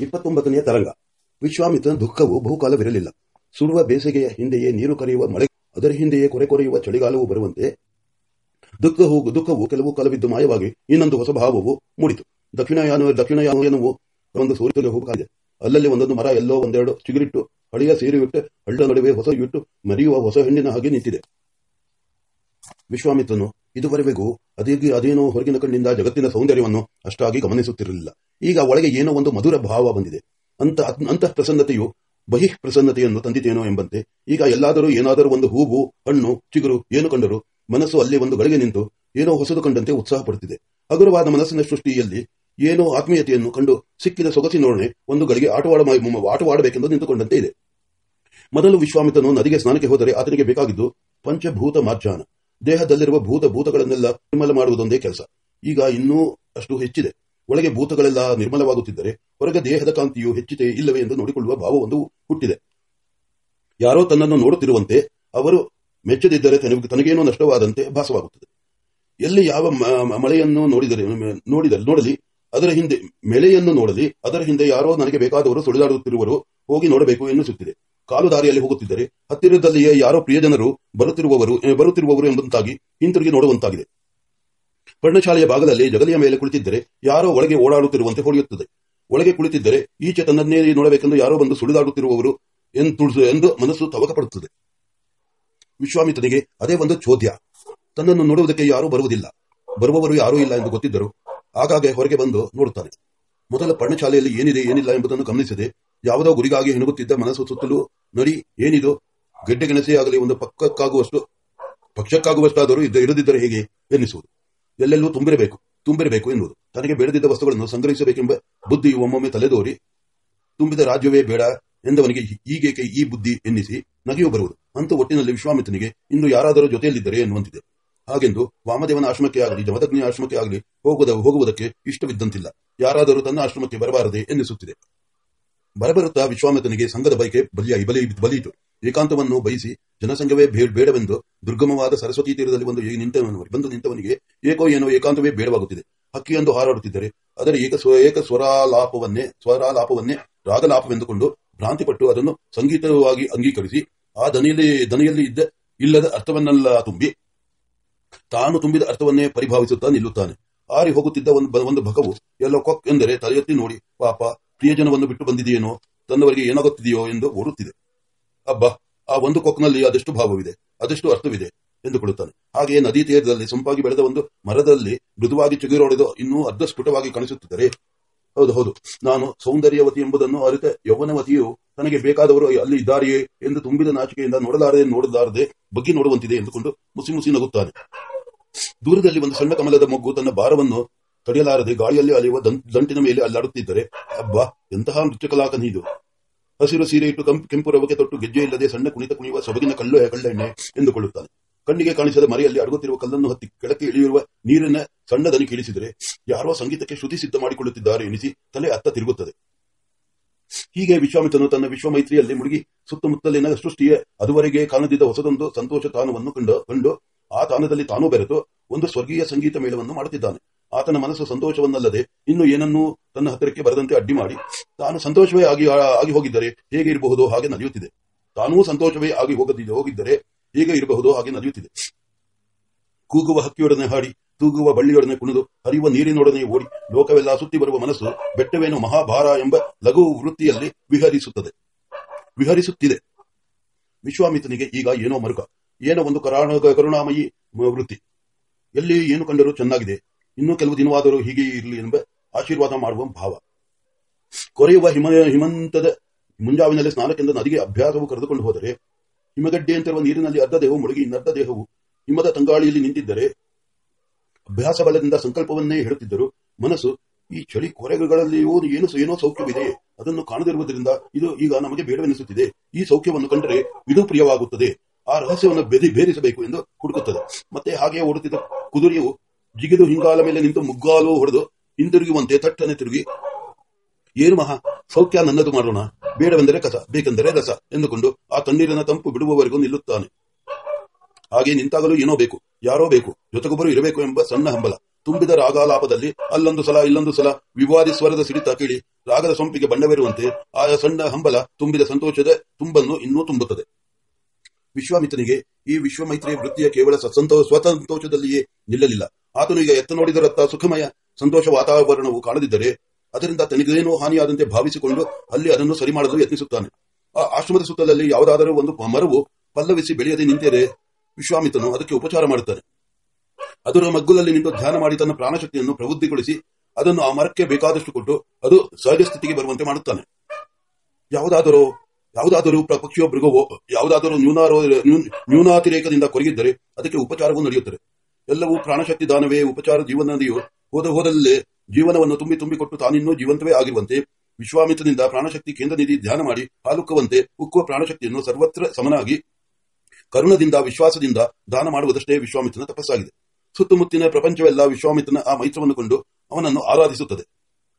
ಇಪ್ಪತ್ತೊಂಬತ್ತನೆಯ ತರಂಗ. ವಿಶ್ವಾಮಿತ್ರನ ದುಃಖವು ಬಹುಕಾಲವಿರಲಿಲ್ಲ. ಸುಡುವ ಬೇಸಿಗೆಯ ಹಿಂದೆಯೇ ನೀರು ಕರೆಯುವ ಮಳೆ, ಅದರ ಹಿಂದೆಯೇ ಕೊರೆ ಕೊರೆಯುವ ಚಳಿಗಾಲವು ಬರುವಂತೆ ದುಃಖವು ದುಃಖವು ಕೆಲವು ಕಾಲವಿದ್ದು ಮಾಯವಾಗಿ, ಇನ್ನೊಂದು ಹೊಸ ಭಾವವು ಮೂಡಿತು. ದಕ್ಷಿಣಯಾನ, ದಕ್ಷಿಣಯಾನವು ಒಂದು ಸೂರ್ಯದಲ್ಲಿ ಹೋಗಲಿದೆ ಅಲ್ಲಲ್ಲಿ ಒಂದೊಂದು ಮರ, ಎಲ್ಲೋ ಒಂದೆರಡು ಚಿಗುರಿಟ್ಟು, ಹಳೆಯ ಇಟ್ಟು ಹಳ್ಳ ನಡುವೆ ಹೊಸ ಇಟ್ಟು, ಮರಿಯುವ ಹೊಸ ಹೆಣ್ಣಿನ ಹಾಗೆ ನಿಂತಿದೆ. ವಿಶ್ವಾಮಿತ್ರನು ಇದುವರೆಗೂ ಅದೇ, ಅದೇನೋ ಹೊರಗಿನ ಕಣ್ಣಿಂದ ಜಗತ್ತಿನ ಸೌಂದರ್ಯವನ್ನು ಅಷ್ಟಾಗಿ ಗಮನಿಸುತ್ತಿರಲಿಲ್ಲ. ಈಗ ಒಳಗೆ ಏನೋ ಒಂದು ಮಧುರ ಭಾವ ಬಂದಿದೆ. ಅಂತ, ಅಂತಃ ಪ್ರಸನ್ನತೆಯು ಬಹಿಃ ಪ್ರಸನ್ನತೆಯನ್ನು ತಂದಿತೇನೋ ಎಂಬಂತೆ, ಈಗ ಎಲ್ಲಾದರೂ ಏನಾದರೂ ಒಂದು ಹೂವು, ಹಣ್ಣು, ಚಿಗುರು, ಏನು ಕಂಡರೂ ಮನಸ್ಸು ಅಲ್ಲಿ ಒಂದು ಗಳಿಗೆ ನಿಂತು ಏನೋ ಹೊಸದು ಕಂಡಂತೆ ಉತ್ಸಾಹ ಪಡುತ್ತಿದೆ. ಹಗುರವಾದ ಮನಸ್ಸಿನ ಸೃಷ್ಟಿಯಲ್ಲಿ ಏನೋ ಆತ್ಮೀಯತೆಯನ್ನು ಕಂಡು ಸಿಕ್ಕಿದ ಸೊಗಸಿನೊಡನೆ ಒಂದು ಗಳಿಗೆ ಆಟವಾಡ, ಆಟವಾಡಬೇಕೆಂದು ನಿಂತುಕೊಂಡಂತೆ ಇದೆ. ಮೊದಲು ವಿಶ್ವಾಮಿತನು ನದಿಗೆ ಸ್ನಾನಕ್ಕೆ ಹೋದರೆ ಆತನಿಗೆ ಬೇಕಾಗಿದ್ದು ಪಂಚಭೂತ ಮಾರ್ಜಾನ ದೇಹದಲ್ಲಿರುವ ಭೂತ ಭೂತಗಳನ್ನೆಲ್ಲ ನಿರ್ಮಲ ಮಾಡುವುದೊಂದೇ ಕೆಲಸ. ಈಗ ಇನ್ನೂ ಅಷ್ಟು ಹೆಚ್ಚಿದೆ. ಒಳಗೆ ಭೂತಗಳೆಲ್ಲ ನಿರ್ಮಲವಾಗುತ್ತಿದ್ದರೆ ಹೊರಗೆ ದೇಹದ ಕಾಂತಿಯು ಹೆಚ್ಚಿದೆ ಇಲ್ಲವೇ ಎಂದು ನೋಡಿಕೊಳ್ಳುವ ಭಾವವೊಂದು ಹುಟ್ಟಿದೆ. ಯಾರೋ ತನ್ನನ್ನು ನೋಡುತ್ತಿರುವಂತೆ ಅವರು ಮೆಚ್ಚದಿದ್ದರೆ ತನಗೆ ತನಗೇನೋ ನಷ್ಟವಾದಂತೆ ಭಾಸವಾಗುತ್ತದೆ. ಎಲ್ಲಿ ಯಾವ ಮಳೆಯನ್ನು ನೋಡಿದರೆ ನೋಡಿದರೆ ನೋಡಲಿ, ಅದರ ಹಿಂದೆ ಮೆಳೆಯನ್ನು ನೋಡಲಿ, ಅದರ ಹಿಂದೆ ಯಾರೋ ನನಗೆ ಬೇಕಾದವರು ಸುಳಿದಾಡುತ್ತಿರುವರು ಹೋಗಿ ನೋಡಬೇಕು ಎನ್ನಿಸುತ್ತಿದೆ. ಕಾಲು ದಾರಿಯಲ್ಲಿ ಹೋಗುತ್ತಿದ್ದರೆ ಹತ್ತಿರದಲ್ಲಿಯೇ ಯಾರೋ ಪ್ರಿಯಜನರು ಬರುತ್ತಿರುವವರು ಬರುತ್ತಿರುವವರು ಎಂಬಂತಾಗಿ ಹಿಂತಿರುಗಿ ನೋಡುವಂತಾಗಿದೆ. ಪರ್ಣಶಾಲೆಯ ಭಾಗದಲ್ಲಿ ಜಗಲಿಯ ಮೇಲೆ ಕುಳಿತಿದ್ದರೆ ಯಾರೋ ಒಳಗೆ ಓಡಾಡುತ್ತಿರುವಂತೆ ಹೊಡೆಯುತ್ತದೆ ಒಳಗೆ ಕುಳಿತಿದ್ದರೆ ಈಚೆ ತನ್ನನ್ನೇ ನೋಡಬೇಕೆಂದು ಯಾರೋ ಬಂದು ಸುಳಿದಾಡುತ್ತಿರುವವರು ಎಂದು ಮನಸ್ಸು ತವಕಪಡುತ್ತದೆ. ವಿಶ್ವಾಮಿತ್ರನಿಗೆ ಅದೇ ಒಂದು ಚೋದ್ಯ. ತನ್ನನ್ನು ನೋಡುವುದಕ್ಕೆ ಯಾರೂ ಬರುವುದಿಲ್ಲ. ಬರುವವರು ಯಾರೂ ಇಲ್ಲ ಎಂದು ಗೊತ್ತಿದ್ದರು ಆಗಾಗ್ಗೆ ಹೊರಗೆ ಬಂದು ನೋಡುತ್ತಾನೆ. ಮೊದಲ ಪರ್ಣಶಾಲೆಯಲ್ಲಿ ಏನಿದೆ, ಏನಿಲ್ಲ ಎಂಬುದನ್ನು ಗಮನಿಸದೆ ಯಾವುದೋ ಗುರಿಗಾಗಿ ಹೆಣಗುತ್ತಿದ್ದ ಮನಸ್ಸು ಸುತ್ತಲೂ, ನಡಿ, ಏನಿದು? ಆಗಲಿ, ಒಂದು ಪಕ್ಕಕ್ಕಾಗುವಷ್ಟು, ಪಕ್ಷಕ್ಕಾಗುವಷ್ಟಾದರೂ ಇರದಿದ್ದರೆ ಹೇಗೆ? ಎನ್ನಿಸುವುದು. ಎಲ್ಲೆಲ್ಲೂ ತುಂಬಿರಬೇಕು ತುಂಬಿರಬೇಕು ಎನ್ನುವುದು. ತನಗೆ ಬೇಡದಿದ್ದ ವಸ್ತುಗಳನ್ನು ಸಂಗ್ರಹಿಸಬೇಕೆಂಬ ಬುದ್ಧಿಯು ಒಮ್ಮೊಮ್ಮೆ ತಲೆದೋರಿ, ತುಂಬಿದ ರಾಜ್ಯವೇ ಬೇಡ ಎಂದವನಿಗೆ ಈಗೇಕೆ ಈ ಬುದ್ಧಿ ಎನ್ನಿಸಿ ನಗೆಯೂ ಬರುವುದು. ಅಂತ ಒಟ್ಟಿನಲ್ಲಿ ವಿಶ್ವಾಮಿತ್ರನಿಗೆ ಇಂದು ಯಾರಾದರೂ ಜೊತೆಯಲ್ಲಿದ್ದರೆ ಎನ್ನುವಂತಿದೆ. ಹಾಗೆಂದು ವಾಮದೇವನ ಆಶ್ರಮಕ್ಕೆ ಆಗಲಿ ಜಮದಗ್ನಿಯ ಆಶ್ರಮಕ್ಕೆ ಆಗಲಿ ಹೋಗುವುದ ಹೋಗುವುದಕ್ಕೆ ಇಷ್ಟವಿದ್ದಂತಿಲ್ಲ. ಯಾರಾದರೂ ತನ್ನ ಆಶ್ರಮಕ್ಕೆ ಬರಬಾರದೆ ಎನ್ನಿಸುತ್ತಿದೆ. ಬರಬರುತ್ತಾ ವಿಶ್ವಾಮಿತ್ರನಿಗೆ ಸಂಘದ ಬೈಕೆ ಬಲಿಯಾಗಿ, ಬಲಿ, ಬಲಿಯಿತು. ಏಕಾಂತವನ್ನು ಬಯಸಿ ಜನಸಂಘವೇ ಬೇಡವೆಂದು ದುರ್ಗಮವಾದ ಸರಸ್ವತಿ ತೀರದಲ್ಲಿ ಒಂದು ನಿಂತವನು, ಬಂದು ನಿಂತವನಿಗೆ ಏಕೋ ಏನೋ ಏಕಾಂತವೇ ಬೇಡವಾಗುತ್ತಿದೆ. ಹಕ್ಕಿಯೊಂದು ಹಾರಾಡುತ್ತಿದ್ದರೆ ಅದರ ಏಕ ಏಕ ಸ್ವರಾಲಾಪವನ್ನೇ ಸ್ವರಾಲಾಪವನ್ನೇ ರಾಗಲಾಪವೆಂದುಕೊಂಡು ಭ್ರಾಂತಿಪಟ್ಟು ಅದನ್ನು ಸಂಗೀತವಾಗಿ ಅಂಗೀಕರಿಸಿ, ಆ ದನಿಯಲ್ಲಿ ದನಿಯಲ್ಲಿ ಇದ್ದ ಇಲ್ಲದ ಅರ್ಥವನ್ನೆಲ್ಲ ತುಂಬಿ, ತಾನು ತುಂಬಿದ ಅರ್ಥವನ್ನೇ ಪರಿಭಾವಿಸುತ್ತಾ ನಿಲ್ಲುತ್ತಾನೆ. ಆರಿ ಹೋಗುತ್ತಿದ್ದ ಒಂದು ಒಂದು ಭಗವು ಎಲ್ಲೋ ಕೊಕ್ ಎಂದರೆ ತಲೆಯೆತ್ತಿ ನೋಡಿ, ಪಾಪ, ಪ್ರಿಯಜನವನ್ನು ಬಿಟ್ಟು ಬಂದಿದೆಯೇನೋ, ತನ್ನವರಿಗೆ ಏನಾಗುತ್ತಿದೆಯೋ ಎಂದು ಓಡುತ್ತಿದೆ. ಅಬ್ಬ ಆ ಒಂದು ಕೊಕ್ಕಿನಲ್ಲಿ ಅದೆಷ್ಟು ಭಾವವಿದೆ ಅದೆಷ್ಟು ಅರ್ಥವಿದೆ ಎಂದುಕೊಳ್ಳುತ್ತಾನೆ. ಹಾಗೆಯೇ ನದಿ ತೀರದಲ್ಲಿ ಸೊಂಪಾಗಿ ಬೆಳೆದ ಒಂದು ಮರದಲ್ಲಿ ಮೃದುವಾಗಿ ಚಿಗುರೊಡೆದು ಇನ್ನೂ ಅರ್ಧ ಸ್ಫುಟವಾಗಿ ಕಾಣಿಸುತ್ತಿದ್ದರೆ, ಹೌದು ಹೌದು, ನಾನು ಸೌಂದರ್ಯವತಿ ಎಂಬುದನ್ನು ಅರಿತ ಯೌವನವತಿಯು ತನಗೆ ಬೇಕಾದವರು ಅಲ್ಲಿ ಇದ್ದಾರೆಯೇ ಎಂದು ತುಂಬಿದ ನಾಚಿಕೆಯಿಂದ ನೋಡಲಾರದೆ ನೋಡಲಾರದೆ ಬಗ್ಗಿ ನೋಡುವಂತಿದೆ ಎಂದುಕೊಂಡು ಮುಸಿ ಮುಸಿ ನಗುತ್ತಾನೆ. ದೂರದಲ್ಲಿ ಒಂದು ಸಣ್ಣ ಕಮಲದ ಮೊಗ್ಗು ತನ್ನ ಭಾರವನ್ನು ತಡೆಯಲಾರದೆ ಗಾಳಿಯಲ್ಲಿ ಅಲೆಯುವ ದಂಟಿನ ಮೇಲೆ ಅಲ್ಲಾಡುತ್ತಿದ್ದರೆ, ಅಬ್ಬಾ, ಎಂತಹ ನೃತ್ಯ ನೀದು ಹಸಿರು ಸೀರೆ ಇಟ್ಟು ಕೆಂಪು ರವಕ್ಕೆ ತೊಟ್ಟು ಗೆಜ್ಜೆ ಇಲ್ಲದೆ ಸಣ್ಣ ಕುಣಿತ ಕುಣಿಯುವ ಸೊಬಗಿನ ಕಲ್ಲು ಕಳ್ಳೆಣ್ಣೆ ಎಂದುಕೊಳ್ಳುತ್ತಾನೆ. ಕಣ್ಣಿಗೆ ಕಾಣಿಸದ ಮರೆಯಲ್ಲಿ ಅಡಗುತ್ತಿರುವ ಕಲ್ಲನ್ನು ಹತ್ತಿ ಕೆಳಕ್ಕೆ ಇಳಿಯುವ ನೀರಿನ ಸಣ್ಣ ದನಿ ಕೇಳಿಸಿದರೆ ಯಾರೋ ಸಂಗೀತಕ್ಕೆ ಶ್ರುತಿ ಸಿದ್ಧ ಮಾಡಿಕೊಳ್ಳುತ್ತಿದ್ದಾರೆ ಎನಿಸಿ ತಲೆ ಅತ್ತ ತಿರುಗುತ್ತದೆ. ಹೀಗೆ ವಿಶ್ವಾಮಿತ್ರನು ತನ್ನ ವಿಶ್ವಮೈತ್ರಿಯಲ್ಲಿ ಮುಳುಗಿ ಸುತ್ತಮುತ್ತಲಿನ ಸೃಷ್ಟಿಯ ಅದುವರೆಗೆ ಕಾಣದಿದ್ದ ಹೊಸದೊಂದು ಸಂತೋಷ ತಾನವನ್ನು ಕಂಡು ಕಂಡು ಆ ತಾನದಲ್ಲಿ ತಾನೂ ಬೆರೆತು ಒಂದು ಸ್ವರ್ಗೀಯ ಸಂಗೀತ ಮೇಳವನ್ನು ಮಾಡುತ್ತಿದ್ದಾನೆ. ಆತನ ಮನಸ್ಸು ಸಂತೋಷವನ್ನಲ್ಲದೆ ಇನ್ನು ಏನನ್ನೂ ತನ್ನ ಹತ್ತಿರಕ್ಕೆ ಬರದಂತೆ ಅಡ್ಡಿ ಮಾಡಿ, ತಾನು ಸಂತೋಷವೇ ಆಗಿ ಆಗಿ ಹೋಗಿದ್ದರೆ ಹೇಗೆ ಇರಬಹುದು ಹಾಗೆ ನಡೆಯುತ್ತಿದೆ. ತಾನೂ ಸಂತೋಷವೇ ಆಗಿ ಹೋಗದಿದೆ ಹೋಗಿದ್ದರೆ ಹೇಗೆ ಇರಬಹುದು ಹಾಗೆ ನಡೆಯುತ್ತಿದೆ. ಕೂಗುವ ಹಕ್ಕಿಯೊಡನೆ ಹಾಡಿ, ತೂಗುವ ಬಳ್ಳಿಯೊಡನೆ ಕುಣಿದು, ಹರಿಯುವ ನೀರಿನೊಡನೆ ಓಡಿ, ಲೋಕವೆಲ್ಲ ಸುತ್ತಿ ಬರುವ ಮನಸ್ಸು ಬೆಟ್ಟವೇನು ಮಹಾಭಾರ ಎಂಬ ಲಘು ವೃತ್ತಿಯಲ್ಲಿ ವಿಹರಿಸುತ್ತದೆ. ವಿಹರಿಸುತ್ತಿದೆ. ವಿಶ್ವಾಮಿತ್ರನಿಗೆ ಈಗ ಏನೋ ಮರುಕ, ಏನೋ ಒಂದು ಕರುಣಾಮಯಿ ವೃತ್ತಿ. ಎಲ್ಲಿ ಏನು ಕಂಡರೂ ಚೆನ್ನಾಗಿದೆ. ಇನ್ನೂ ಕೆಲವು ದಿನವಾದರೂ ಹೀಗೆ ಇರಲಿ ಎಂಬ ಆಶೀರ್ವಾದ ಮಾಡುವ ಭಾವ. ಕೊರೆಯುವ ಹಿಮ, ಹಿಮಂತದ ಮುಂಜಾವಿನಲ್ಲಿ ಸ್ನಾನಕ್ಕೆಂದು ನದಿಗೆ ಅಭ್ಯಾಸವು ಕರೆದುಕೊಂಡು ಹೋದರೆ, ಹಿಮಗಡ್ಡೆ ಅಂತಿರುವ ನೀರಿನಲ್ಲಿ ಅರ್ಧ ದೇಹವು ಮುಳುಗಿ ಇನ್ನರ್ಧ ದೇಹವು ಹಿಮದ ತಂಗಾಳಿಯಲ್ಲಿ ನಿಂತಿದ್ದರೆ ಅಭ್ಯಾಸ ಬಲದಿಂದ ಸಂಕಲ್ಪವನ್ನೇ ಹೇಳುತ್ತಿದ್ದರು ಮನಸ್ಸು, ಈ ಚಳಿ ಕೊರೆಗಳಲ್ಲಿಯೂ ಏನು ಏನೋ ಸೌಖ್ಯವಿದೆ, ಅದನ್ನು ಕಾಣದಿರುವುದರಿಂದ ಇದು ಈಗ ನಮಗೆ ಬೇಡವೆನಿಸುತ್ತಿದೆ. ಈ ಸೌಖ್ಯವನ್ನು ಕಂಡರೆ ಇದು ಪ್ರಿಯವಾಗುತ್ತದೆ. ಆ ರಹಸ್ಯವನ್ನು ಬೆದಿ ಬೇರಿಸಬೇಕು ಎಂದು ಹುಡುಕುತ್ತದೆ. ಮತ್ತೆ ಹಾಗೆಯೇ ಓಡುತ್ತಿದ್ದ ಕುದುರೆಯು ಜಿಗಿದು ಹಿಂಗಾಲ ಮೇಲೆ ನಿಂತು ಮುಗ್ಗಾಲು ಹೊಡೆದು ಹಿಂದಿರುಗುವಂತೆ ತಟ್ಟನೆ ತಿರುಗಿ ಏನು ಮಹಾ, ಸೌಖ್ಯ ನನ್ನದು ಮಾಡೋಣ. ಬೇಡವೆಂದರೆ ಕಸ, ಬೇಕೆಂದರೆ ರಸ, ಎಂದುಕೊಂಡು ಆ ತಣ್ಣೀರಿನ ತಂಪು ಬಿಡುವವರೆಗೂ ನಿಲ್ಲುತ್ತಾನೆ. ಹಾಗೆ ನಿಂತಾಗಲೂ ಏನೋ ಬೇಕು, ಯಾರೋ ಬೇಕು, ಜೊತೆಗೊಬ್ಬರು ಇರಬೇಕು ಎಂಬ ಸಣ್ಣ ಹಂಬಲ. ತುಂಬಿದ ರಾಗಾಲಾಪದಲ್ಲಿ, ಅಲ್ಲೊಂದು ಸಲ, ಇಲ್ಲೊಂದು ಸಲ, ವಿವಾದಿ ಸ್ವರದ ಸಿಡಿತ ಕೇಳಿ, ರಾಗದ ಸೊಂಪಿಗೆ ಬಣ್ಣವಿರುವಂತೆ ಆ ಸಣ್ಣ ಹಂಬಲ ತುಂಬಿದ ಸಂತೋಷದ ತುಂಬನ್ನು ಇನ್ನೂ ತುಂಬುತ್ತದೆ. ವಿಶ್ವಾಮಿತ್ರನಿಗೆ ಈ ವಿಶ್ವಮೈತ್ರಿಯ ವೃತ್ತಿಯ ಕೇವಲ ಸತ್ಸಂತೋ ಸ್ವತಂತೋಷದಲ್ಲಿಯೇ ನಿಲ್ಲಲಿಲ್ಲ. ಆತನು ಈಗ ಎತ್ತ ನೋಡಿದರತ್ತ ಸುಖಮಯ ಸಂತೋಷ ವಾತಾವರಣವು ಕಾಣದಿದ್ದರೆ ಅದರಿಂದ ತನಗೇನೋ ಹಾನಿಯಾದಂತೆ ಭಾವಿಸಿಕೊಂಡು ಅಲ್ಲಿ ಅದನ್ನು ಸರಿ ಮಾಡಲು ಯತ್ನಿಸುತ್ತಾನೆ. ಆ ಆಶ್ರಮದ ಸುತ್ತಲಲ್ಲಿ ಯಾವುದಾದರೂ ಒಂದು ಮರವು ಪಲ್ಲವಿಸಿ ಬೆಳೆಯದೆ ನಿಂತಿದೆ ವಿಶ್ವಾಮಿತನು ಅದಕ್ಕೆ ಉಪಚಾರ ಮಾಡುತ್ತಾನೆ. ಅದರ ಮಗ್ಗುಲಲ್ಲಿ ನಿಂತು ಧ್ಯಾನ ಮಾಡಿ ತನ್ನ ಪ್ರಾಣಶಕ್ತಿಯನ್ನು ಪ್ರವೃದ್ಧಿಗೊಳಿಸಿ ಅದನ್ನು ಆ ಮರಕ್ಕೆ ಬೇಕಾದಷ್ಟು ಕೊಟ್ಟು ಅದು ಸಹಜ ಸ್ಥಿತಿಗೆ ಬರುವಂತೆ ಮಾಡುತ್ತಾನೆ. ಯಾವುದಾದರೂ ಯಾವುದಾದರೂ ಪಕ್ಷಿಯೋ ಮೃಗವೋ ಯಾವುದಾದರೂ ನ್ಯೂನಾರೋ ನ್ಯೂನ್- ನ್ಯೂನಾತಿರೇಕದಿಂದ ಕೊರಗಿದ್ದರೆ ಅದಕ್ಕೆ ಉಪಚಾರವೂ ನಡೆಯುತ್ತದೆ. ಎಲ್ಲವೂ ಪ್ರಾಣಶಕ್ತಿ ದಾನವೇ, ಉಪಚಾರ ಜೀವನದಿಯು ಹೋದ ಹೋದಲ್ಲೇ ಜೀವನವನ್ನು ತುಂಬಿ ತುಂಬಿಕೊಟ್ಟು ತಾನಿನ್ನೂ ಜೀವಂತವೇ ಆಗಿರುವಂತೆ ವಿಶ್ವಾಮಿತ್ರನಿಂದ ಪ್ರಾಣಶಕ್ತಿ ಕೇಂದ್ರ ನಿಧಿ ಧ್ಯಾನ ಮಾಡಿ ಹಾಲುಕ್ಕುವಂತೆ ಉಕ್ಕುವ ಪ್ರಾಣಶಕ್ತಿಯನ್ನು ಸರ್ವತ್ರ ಸಮನಾಗಿ ಕರುಣದಿಂದ, ವಿಶ್ವಾಸದಿಂದ ದಾನ ಮಾಡುವುದಷ್ಟೇ ವಿಶ್ವಾಮಿತ್ರನ ತಪಸ್ಸಾಗಿದೆ. ಸುತ್ತಮುತ್ತಿನ ಪ್ರಪಂಚವೆಲ್ಲ ವಿಶ್ವಾಮಿತ್ರನ ಆ ಮೈತ್ರವನ್ನು ಕೊಂಡು ಅವನನ್ನು ಆರಾಧಿಸುತ್ತದೆ.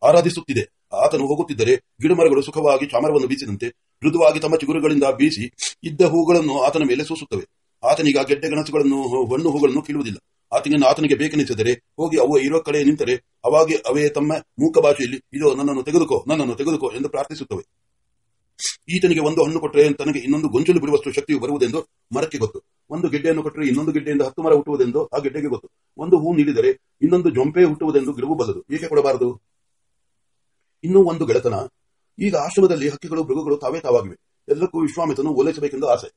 ಆರಾಧಿಸುತ್ತಿದೆ. ಆತನು ಹೋಗುತ್ತಿದ್ದರೆ ಗಿಡಮರಗಳು ಸುಖವಾಗಿ ಚಾಮರವನ್ನು ಬೀಸಿದಂತೆ ಮೃದುವಾಗಿ ತಮ್ಮ ಚಿಗುರುಗಳಿಂದ ಬೀಸಿ ಇದ್ದ ಹೂಗಳನ್ನು ಆತನ ಮೇಲೆ ಸೂಸುತ್ತವೆ. ಆತನೀಗ ಗೆಡ್ಡೆ ಗಣಸುಗಳನ್ನು ಹಣ್ಣು ಹೂಗಳನ್ನು ಕೀಳುವುದಿಲ್ಲ. ಆತನಿಗೆ ಆತನಿಗೆ ಬೇಕೆನಿಸಿದರೆ ಹೋಗಿ ಅವು ಇರೋ ಕಡೆ ನಿಂತರೆ ಅವಾಗೆ ಅವೇ ತಮ್ಮ ಮೂಕ ಭಾಷೆಯಲ್ಲಿ ಇದೋ ನನ್ನನ್ನು ತೆಗೆದುಕೋ ನನ್ನನ್ನು ತೆಗೆದುಕೋ ಎಂದು ಪ್ರಾರ್ಥಿಸುತ್ತವೆ. ಈತನಿಗೆ ಒಂದು ಹಣ್ಣು ಕೊಟ್ಟರೆ ತನಗೆ ಇನ್ನೊಂದು ಗೊಂಚಲು ಬಿಡುವಷ್ಟು ಶಕ್ತಿಯು ಬರುವುದೆಂದು ಮರಕ್ಕೆ ಗೊತ್ತು. ಒಂದು ಗೆಡ್ಡೆಯನ್ನು ಕೊಟ್ಟರೆ ಇನ್ನೊಂದು ಗೆಡ್ಡೆಯಿಂದ ಹತ್ತು ಮರ ಹುಟ್ಟುವುದೆಂದು ಆ ಗೆಡ್ಡೆಗೆ ಗೊತ್ತು. ಒಂದು ಹೂ ನೀಡಿದರೆ ಇನ್ನೊಂದು ಜೊಂಪೆ ಹುಟ್ಟುವುದೆಂದು ಗಿಡವು ಬಲ್ಲದು ಏಕೆ ಕೊಡಬಾರದು? ಇನ್ನೂ ಒಂದು ಗೆಳೆತನ. ಈಗ ಆಶ್ರಮದಲ್ಲಿ ಹಕ್ಕಿಗಳು, ಮೃಗಗಳು ತಾವೇ ತಾವಾಗಿವೆ. ಎಲ್ಲಕ್ಕೂ ವಿಶ್ವಾಮಿತನು ಓಲೈಸಬೇಕೆಂದು ಆಸೆ.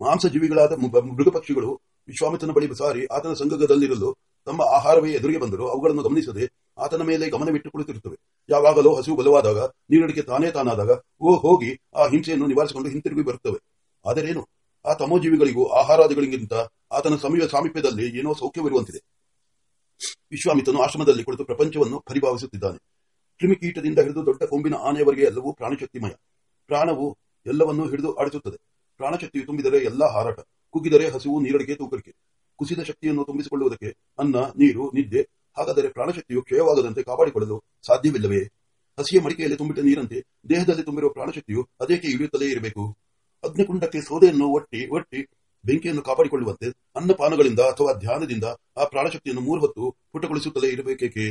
ಮಾಂಸ ಜೀವಿಗಳಾದ ಮೃ- ಮೃಗ ಪಕ್ಷಿಗಳು ವಿಶ್ವಾಮಿತ್ರನ ಬಳಿ ಸಾರಿ ಆತನ ಸಂಗದಲ್ಲಿರಲು ತಮ್ಮ ಆಹಾರವೇ ಎದುರಿಗೆ ಬಂದರೂ ಅವುಗಳನ್ನು ಗಮನಿಸದೆ ಆತನ ಮೇಲೆ ಗಮನವಿಟ್ಟು ಕುಳಿತಿರುತ್ತವೆ ಯಾವಾಗಲೂ ಹಸಿವು ಬಲವಾದಾಗ, ನೀರಡಿಕೆ ತಾನೇ ತಾನಾದಾಗ, ಓ, ಹೋಗಿ ಆ ಹಿಂಸೆಯನ್ನು ನಿವಾರಿಸಿಕೊಂಡು ಹಿಂತಿರುಗಿ ಬರುತ್ತವೆ. ಆದರೇನು? ಆ ತಮೋಜೀವಿಗಳಿಗೂ ಆಹಾರಾದಿಗಳಿಗಿಂತ ಆತನ ಸಮೀಪ ಸಾಮೀಪ್ಯದಲ್ಲಿ ಏನೋ ಸೌಖ್ಯವಿರುವಂತಿದೆ. ವಿಶ್ವಾಮಿತ್ರನು ಆಶ್ರಮದಲ್ಲಿ ಕುಳಿತು ಪ್ರಪಂಚವನ್ನು ಪರಿಭಾವಿಸುತ್ತಿದ್ದಾನೆ. ಕ್ರಿಮಿಕೀಟದಿಂದ ಹಿಡಿದು ದೊಡ್ಡ ಕೊಂಬಿನ ಆನೆಯವರೆಗೆ ಎಲ್ಲವೂ ಪ್ರಾಣಶಕ್ತಿಮಯ. ಪ್ರಾಣವು ಎಲ್ಲವನ್ನೂ ಹಿಡಿದು ಆಡಿಸುತ್ತದೆ. ಪ್ರಾಣಶಕ್ತಿಯು ತುಂಬಿದರೆ ಎಲ್ಲ ಹಾರಾಟ. ಕುಗ್ಗಿದರೆ ಹಸಿವು ನೀರಡಿಕೆ ತೂಕಡಿಕೆ ಕುಸಿದ ಶಕ್ತಿಯನ್ನು ತುಂಬಿಸಿಕೊಳ್ಳುವುದಕ್ಕೆ ಅನ್ನ, ನೀರು, ನಿದ್ದೆ, ಹಾಗಾದರೆ ಪ್ರಾಣಶಕ್ತಿಯು ಕ್ಷಯವಾಗದಂತೆ ಕಾಪಾಡಿಕೊಳ್ಳಲು ಸಾಧ್ಯವಿಲ್ಲವೇ? ಹಸಿಯ ಮಡಿಕೆಯಲ್ಲಿ ತುಂಬಿಟ್ಟ ನೀರಂತೆ ದೇಹದಲ್ಲಿ ತುಂಬಿರುವ ಪ್ರಾಣಶಕ್ತಿಯು ಅದೇಕೆ ಇಳಿಯುತ್ತಲೇ ಇರಬೇಕು? ಅಗ್ನಿಕುಂಡಕ್ಕೆ ಸೋದೆಯನ್ನು ಒಟ್ಟಿ ಒಟ್ಟಿ ಬೆಂಕಿಯನ್ನು ಕಾಪಾಡಿಕೊಳ್ಳುವಂತೆ ಅನ್ನಪಾನಗಳಿಂದ ಅಥವಾ ಧ್ಯಾನದಿಂದ ಆ ಪ್ರಾಣಶಕ್ತಿಯನ್ನು ಮೂರು ಹೊತ್ತು ಪುಟಗೊಳಿಸುತ್ತಲೇ ಇರಬೇಕೇಕೆ?